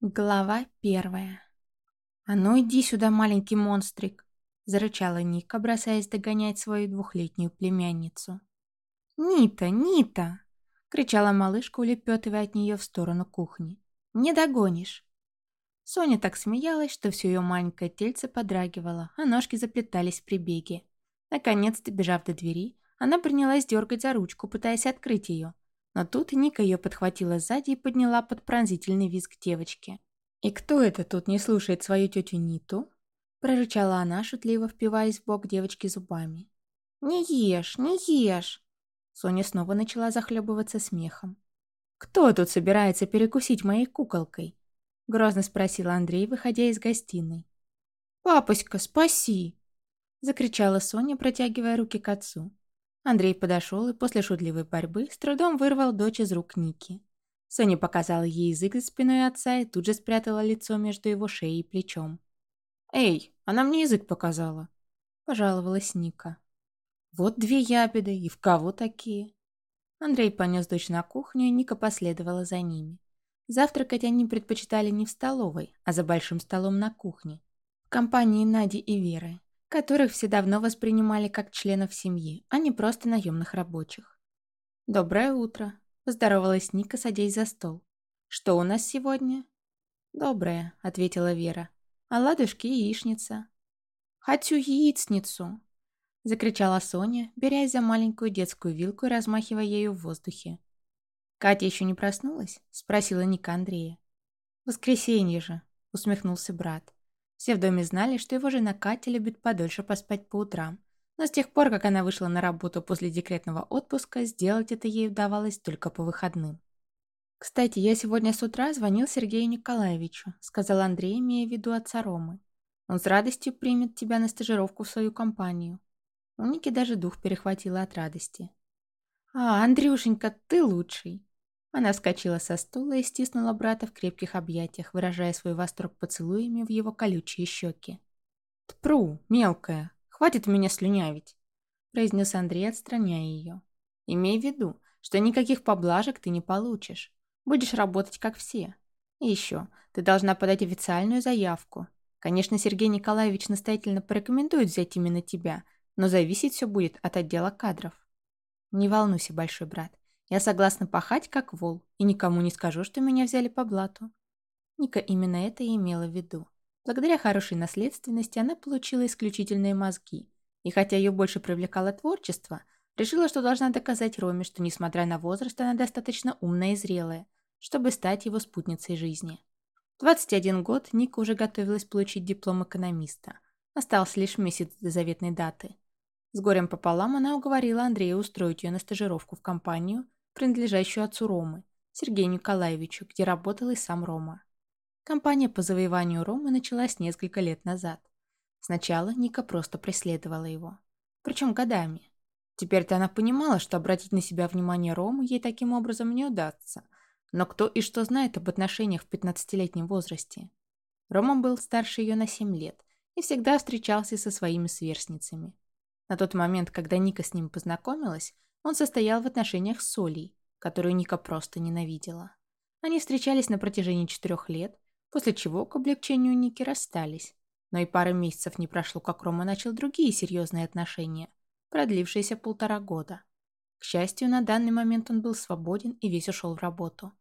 Глава первая. «А ну иди сюда, маленький монстрик!» — зарычала Ника, бросаясь догонять свою двухлетнюю племянницу. «Нита, Нита!» — кричала малышка, улепетывая от нее в сторону кухни. «Не догонишь!» Соня так смеялась, что все ее маленькое тельце подрагивало, а ножки заплетались при беге. Наконец, добежав до двери, она принялась дергать за ручку, пытаясь открыть ее, но тут Ника ее подхватила сзади и подняла под пронзительный визг девочки. «И кто это тут не слушает свою тетю Ниту?» Прорычала она, шутливо впиваясь в бок девочки зубами. «Не ешь, не ешь!» Соня снова начала захлебываться смехом. «Кто тут собирается перекусить моей куколкой?» Грозно спросил Андрей, выходя из гостиной. «Папочка, спаси!» Закричала Соня, протягивая руки к отцу. Андрей подошел и после шутливой борьбы с трудом вырвал дочь из рук Ники. Соня показала ей язык за спиной отца и тут же спрятала лицо между его шеей и плечом. «Эй, она мне язык показала!» – пожаловалась Ника. «Вот две ябеды, и в кого такие?» Андрей понес дочь на кухню, и Ника последовала за ними. Завтракать они предпочитали не в столовой, а за большим столом на кухне. В компании Нади и Веры которых все давно воспринимали как членов семьи, а не просто наемных рабочих. «Доброе утро», – поздоровалась Ника, садясь за стол. «Что у нас сегодня?» «Доброе», – ответила Вера. «Оладушки и яичница». «Хочу яичницу!» – закричала Соня, берясь за маленькую детскую вилку и размахивая ею в воздухе. «Катя еще не проснулась?» – спросила Ника Андрея. «Воскресенье же», – усмехнулся брат. Все в доме знали, что его жена Катя любит подольше поспать по утрам. Но с тех пор, как она вышла на работу после декретного отпуска, сделать это ей удавалось только по выходным. «Кстати, я сегодня с утра звонил Сергею Николаевичу», сказал Андрей, имея в виду отца Ромы. «Он с радостью примет тебя на стажировку в свою компанию». У Ники даже дух перехватило от радости. «А, Андрюшенька, ты лучший!» Она вскочила со стула и стиснула брата в крепких объятиях, выражая свой восторг поцелуями в его колючие щеки. «Тпру, мелкая, хватит меня слюнявить», — произнес Андрей, отстраняя ее. «Имей в виду, что никаких поблажек ты не получишь. Будешь работать как все. И еще, ты должна подать официальную заявку. Конечно, Сергей Николаевич настоятельно порекомендует взять именно тебя, но зависеть все будет от отдела кадров. Не волнуйся, большой брат. Я согласна пахать, как вол, и никому не скажу, что меня взяли по блату. Ника именно это и имела в виду. Благодаря хорошей наследственности она получила исключительные мозги. И хотя ее больше привлекало творчество, решила, что должна доказать Роме, что, несмотря на возраст, она достаточно умная и зрелая, чтобы стать его спутницей жизни. В 21 год Ника уже готовилась получить диплом экономиста. Остался лишь месяц до заветной даты. С горем пополам она уговорила Андрея устроить ее на стажировку в компанию – принадлежащую отцу Ромы, Сергею Николаевичу, где работал и сам Рома. Компания по завоеванию Ромы началась несколько лет назад. Сначала Ника просто преследовала его. Причем годами. Теперь-то она понимала, что обратить на себя внимание Ромы ей таким образом не удастся. Но кто и что знает об отношениях в 15-летнем возрасте? Рома был старше ее на 7 лет и всегда встречался со своими сверстницами. На тот момент, когда Ника с ним познакомилась, он состоял в отношениях с Солей, которую Ника просто ненавидела. Они встречались на протяжении четырех лет, после чего к облегчению Ники расстались. Но и пары месяцев не прошло, как Рома начал другие серьезные отношения, продлившиеся полтора года. К счастью, на данный момент он был свободен и весь ушел в работу.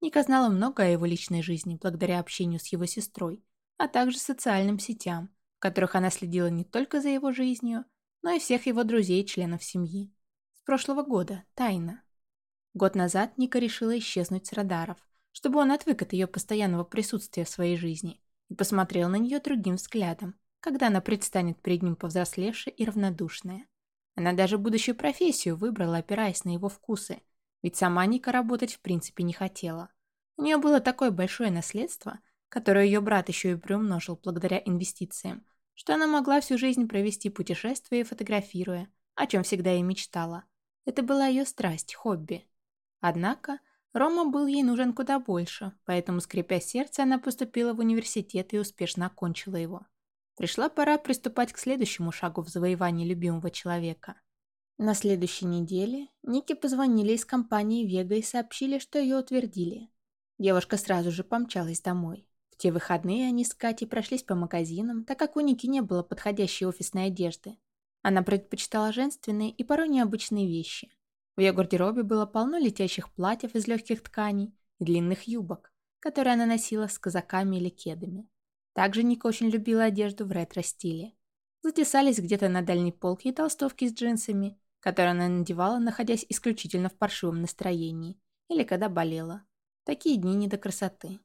Ника знала много о его личной жизни благодаря общению с его сестрой, а также социальным сетям, в которых она следила не только за его жизнью, но и всех его друзей и членов семьи прошлого года, тайна. Год назад Ника решила исчезнуть с радаров, чтобы он отвык от ее постоянного присутствия в своей жизни и посмотрел на нее другим взглядом, когда она предстанет перед ним повзрослевшая и равнодушная. Она даже будущую профессию выбрала, опираясь на его вкусы, ведь сама Ника работать в принципе не хотела. У нее было такое большое наследство, которое ее брат еще и приумножил благодаря инвестициям, что она могла всю жизнь провести путешествуя и фотографируя, о чем всегда и мечтала – это была ее страсть, хобби. Однако Рома был ей нужен куда больше, поэтому, скрипя сердце, она поступила в университет и успешно окончила его. Пришла пора приступать к следующему шагу в завоевании любимого человека. На следующей неделе Нике позвонили из компании «Вега» и сообщили, что ее утвердили. Девушка сразу же помчалась домой. В те выходные они с Катей прошлись по магазинам, так как у Ники не было подходящей офисной одежды. Она предпочитала женственные и порой необычные вещи. В ее гардеробе было полно летящих платьев из легких тканей и длинных юбок, которые она носила с казаками или кедами. Также Ника очень любила одежду в ретро-стиле. Затесались где-то на дальней полке и толстовки с джинсами, которые она надевала, находясь исключительно в паршивом настроении или когда болела. Такие дни не до красоты.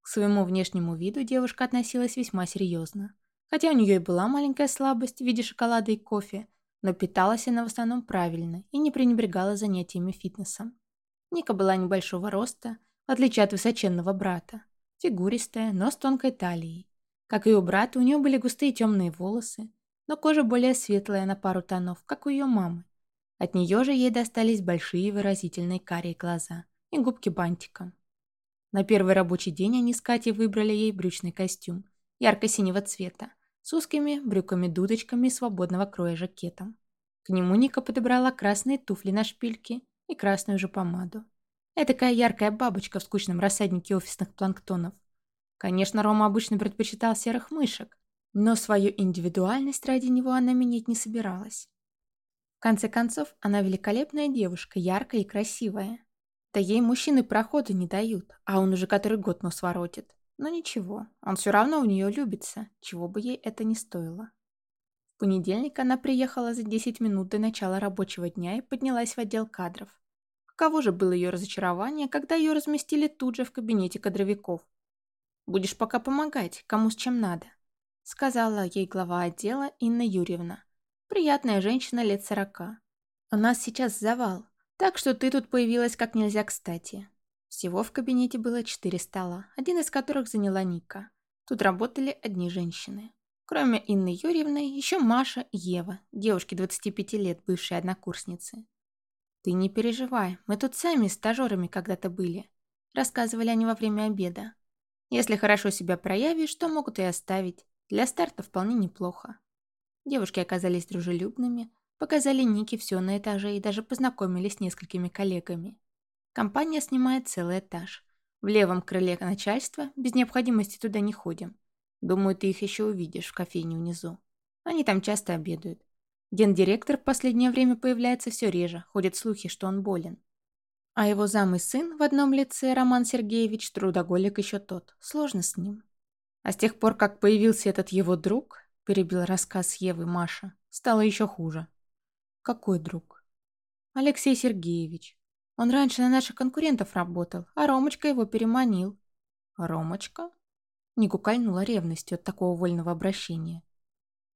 К своему внешнему виду девушка относилась весьма серьезно. Хотя у нее и была маленькая слабость в виде шоколада и кофе, но питалась она в основном правильно и не пренебрегала занятиями фитнесом. Ника была небольшого роста, в отличие от высоченного брата. Фигуристая, но с тонкой талией. Как и у брата, у нее были густые темные волосы, но кожа более светлая на пару тонов, как у ее мамы. От нее же ей достались большие выразительные карие глаза и губки бантиком. На первый рабочий день они с Катей выбрали ей брючный костюм, ярко-синего цвета, с узкими брюками-дудочками и свободного кроя жакетом. К нему Ника подобрала красные туфли на шпильке и красную же помаду. Этакая яркая бабочка в скучном рассаднике офисных планктонов. Конечно, Рома обычно предпочитал серых мышек, но свою индивидуальность ради него она менять не собиралась. В конце концов, она великолепная девушка, яркая и красивая. Да ей мужчины прохода не дают, а он уже который год нос воротит. Но ничего, он все равно в нее любится, чего бы ей это ни стоило. В понедельник она приехала за 10 минут до начала рабочего дня и поднялась в отдел кадров. Каково же было ее разочарование, когда ее разместили тут же в кабинете кадровиков. «Будешь пока помогать, кому с чем надо», — сказала ей глава отдела Инна Юрьевна. «Приятная женщина лет сорока. У нас сейчас завал, так что ты тут появилась как нельзя кстати. Всего в кабинете было четыре стола, один из которых заняла Ника. Тут работали одни женщины. Кроме Инны Юрьевны, еще Маша и Ева, девушки 25 лет, бывшие однокурсницы. «Ты не переживай, мы тут сами стажерами когда-то были», рассказывали они во время обеда. «Если хорошо себя проявишь, то могут и оставить. Для старта вполне неплохо». Девушки оказались дружелюбными, показали Нике все на этаже и даже познакомились с несколькими коллегами. Компания снимает целый этаж. В левом крыле начальства, без необходимости туда не ходим. Думаю, ты их еще увидишь в кофейне внизу. Они там часто обедают. Гендиректор в последнее время появляется все реже, ходят слухи, что он болен. А его зам и сын в одном лице, Роман Сергеевич, трудоголик еще тот. Сложно с ним. А с тех пор, как появился этот его друг, перебил рассказ Евы Маша, стало еще хуже. Какой друг? Алексей Сергеевич. Он раньше на наших конкурентов работал, а Ромочка его переманил. Ромочка? Нику кольнула ревностью от такого вольного обращения.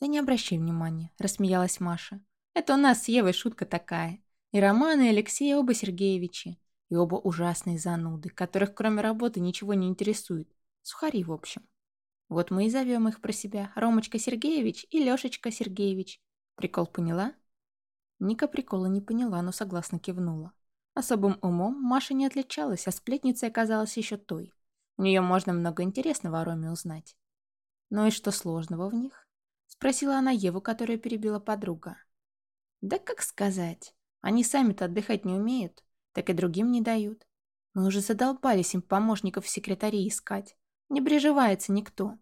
«Да не обращай внимания», — рассмеялась Маша. «Это у нас с Евой шутка такая. И Роман, и Алексей оба Сергеевичи. И оба ужасные зануды, которых кроме работы ничего не интересует. Сухари, в общем. Вот мы и зовем их про себя Ромочка Сергеевич и Лешечка Сергеевич. Прикол поняла?» Ника прикола не поняла, но согласно кивнула. Особым умом Маша не отличалась, а сплетницей оказалась еще той. У нее можно много интересного о Роме узнать. «Ну и что сложного в них?» — спросила она Еву, которая перебила подруга. «Да как сказать. Они сами-то отдыхать не умеют, так и другим не дают. Мы уже задолбались им помощников в секретаре искать. Не приживается никто.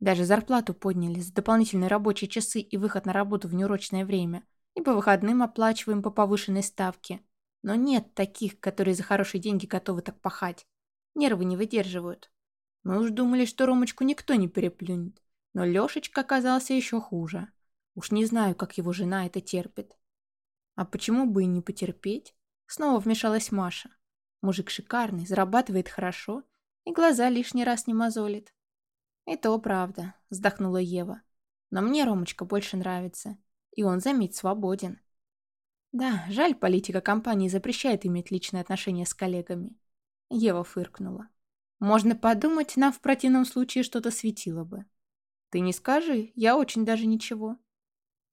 Даже зарплату подняли за дополнительные рабочие часы и выход на работу в неурочное время. И по выходным оплачиваем по повышенной ставке. Но нет таких, которые за хорошие деньги готовы так пахать. Нервы не выдерживают. Мы уж думали, что Ромочку никто не переплюнет. Но Лешечка оказался еще хуже. Уж не знаю, как его жена это терпит. А почему бы и не потерпеть? Снова вмешалась Маша. Мужик шикарный, зарабатывает хорошо и глаза лишний раз не мозолит. «И то правда», — вздохнула Ева. «Но мне Ромочка больше нравится. И он, заметь, свободен. Да, жаль, политика компании запрещает иметь личные отношения с коллегами. Ева фыркнула. Можно подумать, нам в противном случае что-то светило бы. Ты не скажи, я очень даже ничего.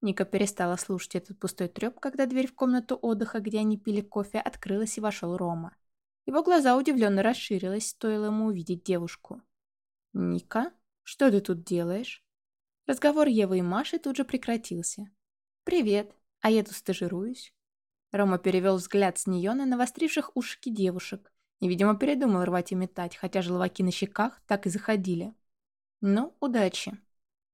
Ника перестала слушать этот пустой треп, когда дверь в комнату отдыха, где они пили кофе, открылась и вошел Рома. Его глаза удивленно расширились, стоило ему увидеть девушку. «Ника, что ты тут делаешь?» Разговор Евы и Маши тут же прекратился. «Привет», а я тут стажируюсь. Рома перевел взгляд с нее на навостривших ушки девушек И, видимо, передумал рвать и метать, хотя желваки на щеках так и заходили. Ну, удачи.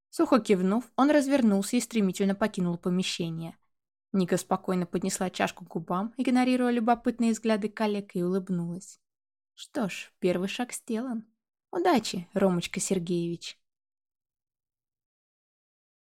Сухо кивнув, он развернулся и стремительно покинул помещение. Ника спокойно поднесла чашку к губам, игнорируя любопытные взгляды коллег, и улыбнулась. Что ж, первый шаг сделан. Удачи, Ромочка Сергеевич.